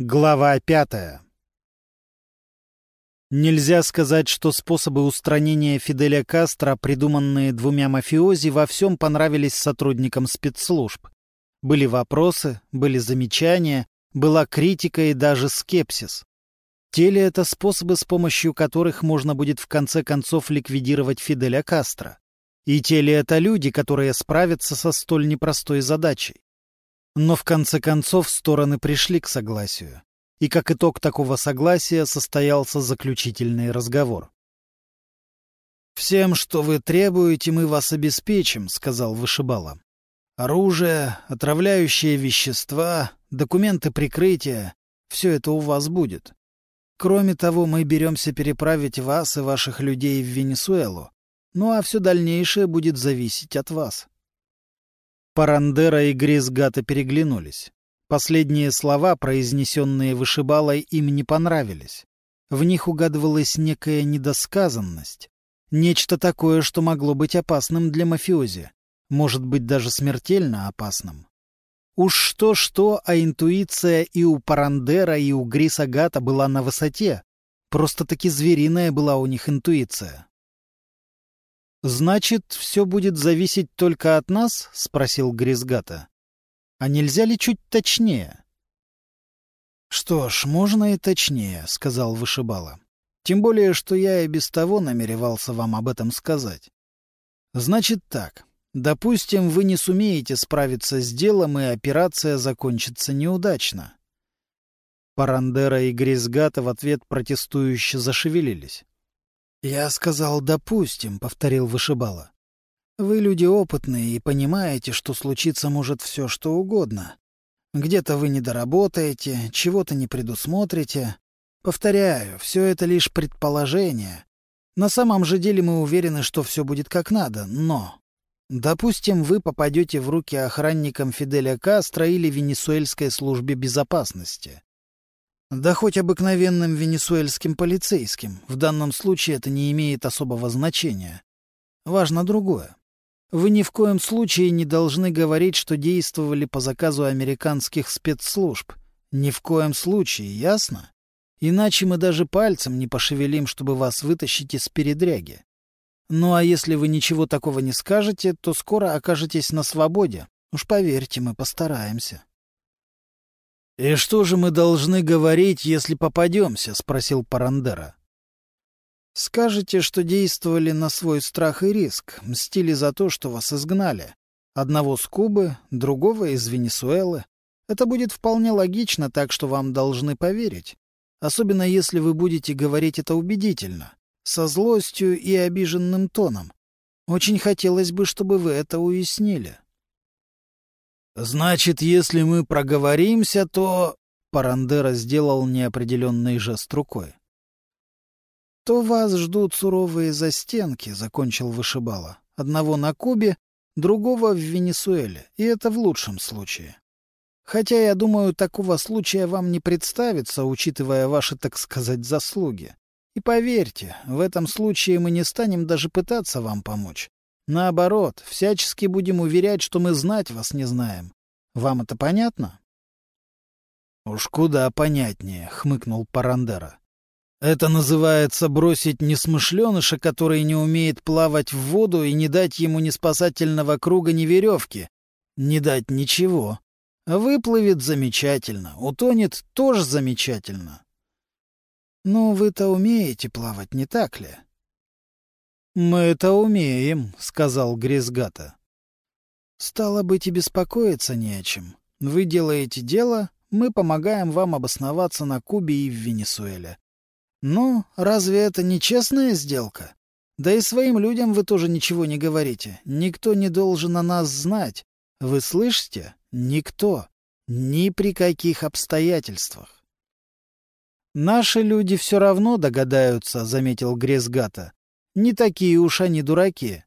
Глава пятая Нельзя сказать, что способы устранения Фиделя Кастро, придуманные двумя мафиози, во всем понравились сотрудникам спецслужб. Были вопросы, были замечания, была критика и даже скепсис. Те ли это способы, с помощью которых можно будет в конце концов ликвидировать Фиделя Кастро? И те ли это люди, которые справятся со столь непростой задачей? Но в конце концов стороны пришли к согласию. И как итог такого согласия состоялся заключительный разговор. «Всем, что вы требуете, мы вас обеспечим», — сказал Вышибала. «Оружие, отравляющие вещества, документы прикрытия — все это у вас будет. Кроме того, мы беремся переправить вас и ваших людей в Венесуэлу. Ну а все дальнейшее будет зависеть от вас». Парандера и Гризгата переглянулись. Последние слова, произнесенные вышибалой, им не понравились. В них угадывалась некая недосказанность. Нечто такое, что могло быть опасным для мафиози. Может быть, даже смертельно опасным. Уж что-что, а интуиция и у Парандера, и у Грисагата была на высоте. Просто-таки звериная была у них интуиция. «Значит, все будет зависеть только от нас?» — спросил Гризгата. «А нельзя ли чуть точнее?» «Что ж, можно и точнее», — сказал Вышибала. «Тем более, что я и без того намеревался вам об этом сказать. Значит так. Допустим, вы не сумеете справиться с делом, и операция закончится неудачно». Парандера и Гризгата в ответ протестующе зашевелились. «Я сказал, допустим», — повторил Вышибала. «Вы люди опытные и понимаете, что случиться может все, что угодно. Где-то вы не доработаете, чего-то не предусмотрите. Повторяю, все это лишь предположение. На самом же деле мы уверены, что все будет как надо, но... Допустим, вы попадете в руки охранникам Фиделя Кастро или Венесуэльской службе безопасности. Да хоть обыкновенным венесуэльским полицейским. В данном случае это не имеет особого значения. Важно другое. Вы ни в коем случае не должны говорить, что действовали по заказу американских спецслужб. Ни в коем случае, ясно? Иначе мы даже пальцем не пошевелим, чтобы вас вытащить из передряги. Ну а если вы ничего такого не скажете, то скоро окажетесь на свободе. Уж поверьте, мы постараемся. «И что же мы должны говорить, если попадемся?» — спросил Парандера. «Скажете, что действовали на свой страх и риск, мстили за то, что вас изгнали. Одного с Кубы, другого из Венесуэлы. Это будет вполне логично, так что вам должны поверить. Особенно если вы будете говорить это убедительно, со злостью и обиженным тоном. Очень хотелось бы, чтобы вы это уяснили». «Значит, если мы проговоримся, то...» Парандера сделал неопределенный жест рукой. «То вас ждут суровые застенки», — закончил Вышибала. «Одного на Кубе, другого в Венесуэле, и это в лучшем случае. Хотя, я думаю, такого случая вам не представится, учитывая ваши, так сказать, заслуги. И поверьте, в этом случае мы не станем даже пытаться вам помочь. Наоборот, всячески будем уверять, что мы знать вас не знаем. Вам это понятно? — Уж куда понятнее, — хмыкнул Парандера. — Это называется бросить несмышленыша, который не умеет плавать в воду, и не дать ему ни спасательного круга, ни веревки. Не дать ничего. Выплывет замечательно, утонет тоже замечательно. — Ну, вы-то умеете плавать, не так ли? — «Мы это умеем», — сказал Гризгата. «Стало быть, и беспокоиться не о чем. Вы делаете дело, мы помогаем вам обосноваться на Кубе и в Венесуэле. Ну, разве это не честная сделка? Да и своим людям вы тоже ничего не говорите. Никто не должен о нас знать. Вы слышите? Никто. Ни при каких обстоятельствах. «Наши люди все равно догадаются», — заметил Грезгата. Не такие уж они дураки.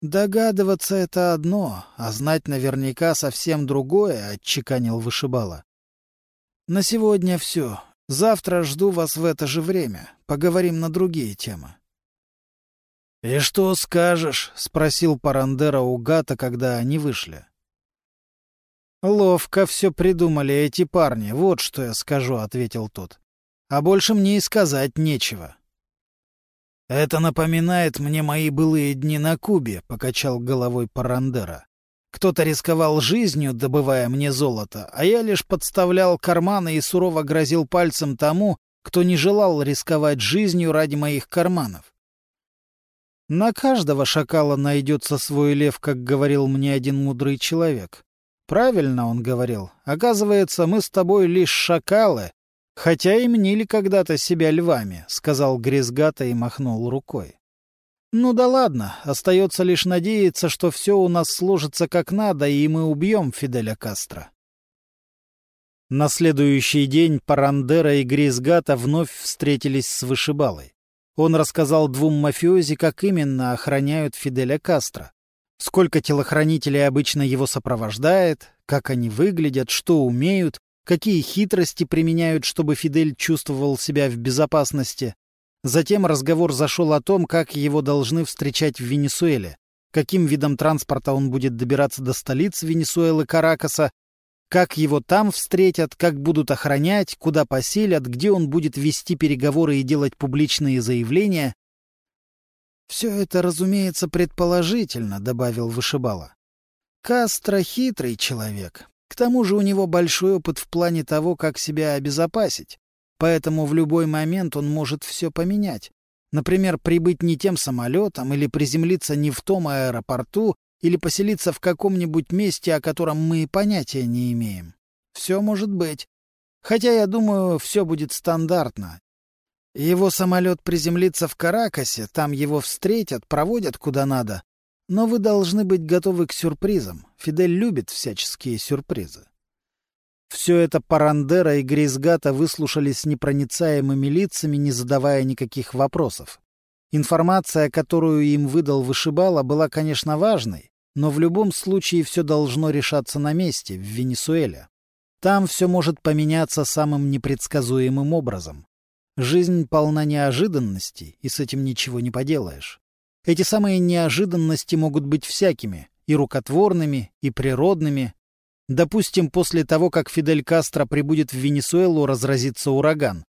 Догадываться — это одно, а знать наверняка совсем другое, — отчеканил вышибала. На сегодня все. Завтра жду вас в это же время. Поговорим на другие темы. — И что скажешь? — спросил Парандера у Гата, когда они вышли. «Ловко все придумали эти парни, вот что я скажу», — ответил тот. «А больше мне и сказать нечего». «Это напоминает мне мои былые дни на Кубе», — покачал головой Парандера. «Кто-то рисковал жизнью, добывая мне золото, а я лишь подставлял карманы и сурово грозил пальцем тому, кто не желал рисковать жизнью ради моих карманов. На каждого шакала найдется свой лев, как говорил мне один мудрый человек. Правильно он говорил. Оказывается, мы с тобой лишь шакалы, хотя и мнили когда-то себя львами, — сказал Гризгата и махнул рукой. Ну да ладно, остается лишь надеяться, что все у нас сложится как надо, и мы убьем Фиделя Кастро. На следующий день Парандера и Гризгата вновь встретились с вышибалой. Он рассказал двум мафиози, как именно охраняют Фиделя Кастро. Сколько телохранителей обычно его сопровождает, как они выглядят, что умеют, какие хитрости применяют, чтобы Фидель чувствовал себя в безопасности. Затем разговор зашел о том, как его должны встречать в Венесуэле, каким видом транспорта он будет добираться до столицы Венесуэлы Каракаса, как его там встретят, как будут охранять, куда поселят, где он будет вести переговоры и делать публичные заявления, «Все это, разумеется, предположительно», — добавил Вышибала. «Кастро хитрый человек. К тому же у него большой опыт в плане того, как себя обезопасить. Поэтому в любой момент он может все поменять. Например, прибыть не тем самолетом или приземлиться не в том аэропорту, или поселиться в каком-нибудь месте, о котором мы понятия не имеем. Все может быть. Хотя, я думаю, все будет стандартно. Его самолет приземлится в Каракасе, там его встретят, проводят куда надо. Но вы должны быть готовы к сюрпризам. Фидель любит всяческие сюрпризы. Все это Парандера и Гризгата выслушали с непроницаемыми лицами, не задавая никаких вопросов. Информация, которую им выдал Вышибала, была, конечно, важной, но в любом случае все должно решаться на месте, в Венесуэле. Там все может поменяться самым непредсказуемым образом. Жизнь полна неожиданностей, и с этим ничего не поделаешь. Эти самые неожиданности могут быть всякими, и рукотворными, и природными. Допустим, после того, как Фидель Кастро прибудет в Венесуэлу, разразится ураган.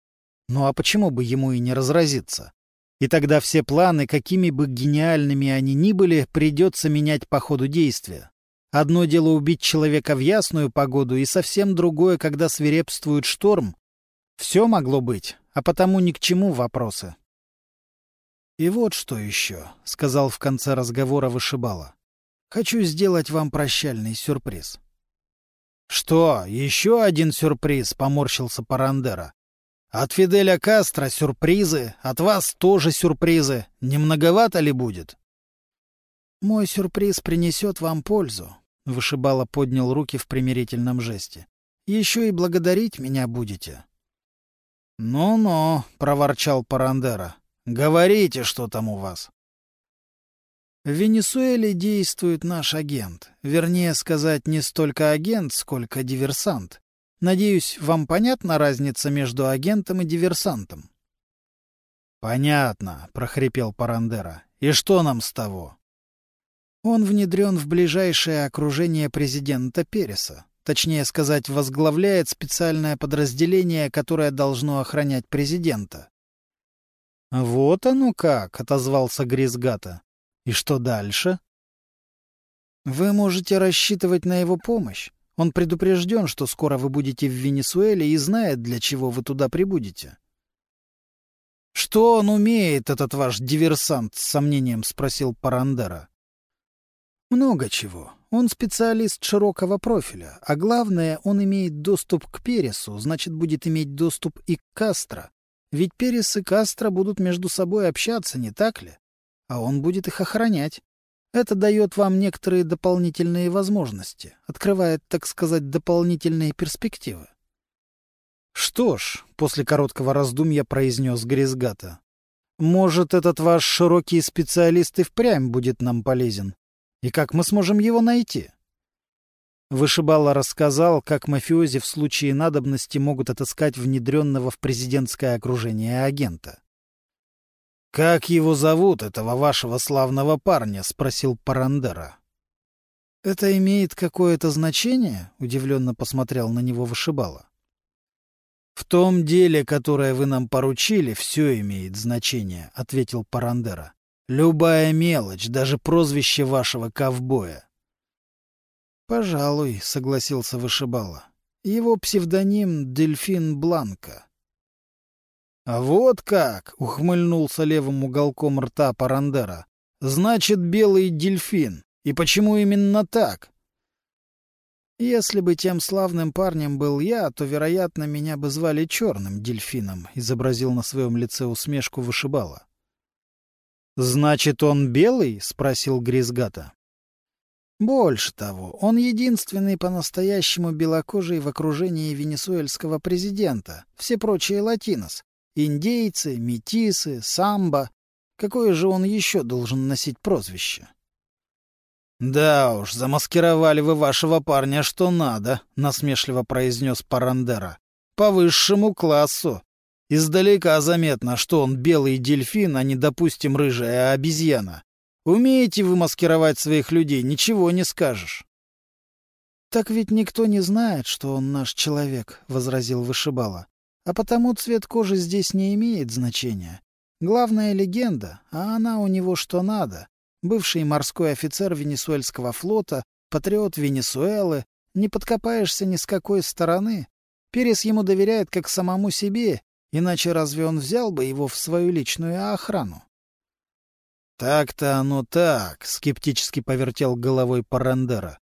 Ну а почему бы ему и не разразиться? И тогда все планы, какими бы гениальными они ни были, придется менять по ходу действия. Одно дело убить человека в ясную погоду, и совсем другое, когда свирепствует шторм. Все могло быть, а потому ни к чему вопросы. «И вот что еще», — сказал в конце разговора вышибала. «Хочу сделать вам прощальный сюрприз». «Что, еще один сюрприз?» — поморщился Парандера. «От Фиделя Кастро сюрпризы, от вас тоже сюрпризы. Не многовато ли будет?» «Мой сюрприз принесет вам пользу», — вышибала поднял руки в примирительном жесте. «Еще и благодарить меня будете». «Ну-ну», — проворчал Парандера, — «говорите, что там у вас». В Венесуэле действует наш агент. Вернее сказать, не столько агент, сколько диверсант. Надеюсь, вам понятна разница между агентом и диверсантом? — Понятно, — прохрипел Парандера. — И что нам с того? Он внедрен в ближайшее окружение президента Переса. Точнее сказать, возглавляет специальное подразделение, которое должно охранять президента. — Вот оно как, — отозвался Гризгата. — И что дальше? — Вы можете рассчитывать на его помощь. Он предупрежден, что скоро вы будете в Венесуэле и знает, для чего вы туда прибудете. — Что он умеет, этот ваш диверсант? — с сомнением спросил Парандера. — Много чего. Он специалист широкого профиля, а главное, он имеет доступ к Пересу, значит, будет иметь доступ и к Кастро. Ведь Перес и Кастро будут между собой общаться, не так ли? А он будет их охранять. Это дает вам некоторые дополнительные возможности, открывает, так сказать, дополнительные перспективы. «Что ж», — после короткого раздумья произнес Гризгата, «может, этот ваш широкий специалист и впрямь будет нам полезен. И как мы сможем его найти? Вышибала рассказал, как мафиози в случае надобности могут отыскать внедренного в президентское окружение агента. — Как его зовут, этого вашего славного парня? — спросил Парандера. — Это имеет какое-то значение? — удивленно посмотрел на него вышибала. — В том деле, которое вы нам поручили, все имеет значение, — ответил Парандера. — Любая мелочь, даже прозвище вашего ковбоя. — Пожалуй, — согласился вышибала. Его псевдоним — Дельфин Бланка. — А вот как! — ухмыльнулся левым уголком рта Парандера. — Значит, белый дельфин. И почему именно так? Если бы тем славным парнем был я, то, вероятно, меня бы звали черным дельфином, изобразил на своем лице усмешку вышибала. Значит, он белый? спросил Гризгата. Больше того, он единственный по-настоящему белокожий в окружении венесуэльского президента. Все прочие латинос. Индейцы, метисы, самбо. Какое же он еще должен носить прозвище? «Да уж, замаскировали вы вашего парня что надо», — насмешливо произнес Парандера. «По высшему классу. Издалека заметно, что он белый дельфин, а не, допустим, рыжая обезьяна. Умеете вы маскировать своих людей, ничего не скажешь». «Так ведь никто не знает, что он наш человек», — возразил Вышибала. «А потому цвет кожи здесь не имеет значения. Главная легенда, а она у него что надо бывший морской офицер Венесуэльского флота, патриот Венесуэлы, не подкопаешься ни с какой стороны. Перес ему доверяет как самому себе, иначе разве он взял бы его в свою личную охрану? «Так-то оно так», — скептически повертел головой Парандера.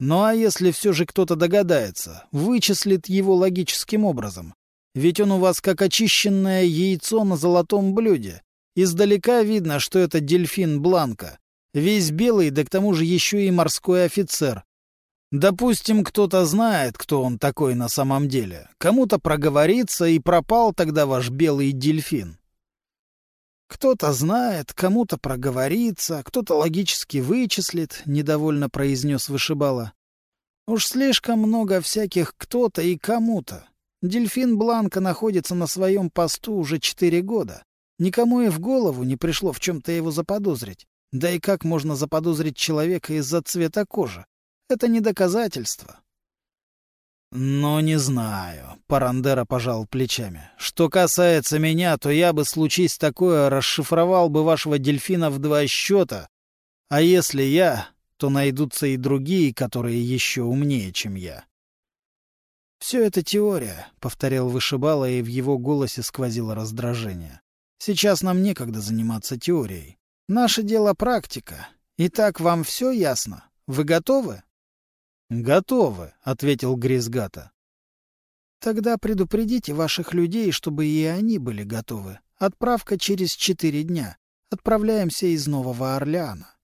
«Ну а если все же кто-то догадается, вычислит его логическим образом? Ведь он у вас как очищенное яйцо на золотом блюде. Издалека видно, что это дельфин Бланка. Весь белый, да к тому же еще и морской офицер. Допустим, кто-то знает, кто он такой на самом деле. Кому-то проговорится, и пропал тогда ваш белый дельфин. Кто-то знает, кому-то проговорится, кто-то логически вычислит, — недовольно произнес вышибала. Уж слишком много всяких кто-то и кому-то. Дельфин Бланка находится на своем посту уже четыре года. Никому и в голову не пришло в чем-то его заподозрить. Да и как можно заподозрить человека из-за цвета кожи? Это не доказательство. «Но не знаю», — Парандера пожал плечами. «Что касается меня, то я бы, случись такое, расшифровал бы вашего дельфина в два счета. А если я, то найдутся и другие, которые еще умнее, чем я». «Все это теория», — повторил Вышибала, и в его голосе сквозило раздражение. Сейчас нам некогда заниматься теорией. Наше дело практика. Итак, вам все ясно? Вы готовы? — Готовы, — ответил Гризгата. — Тогда предупредите ваших людей, чтобы и они были готовы. Отправка через четыре дня. Отправляемся из Нового Орлеана.